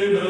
Amen.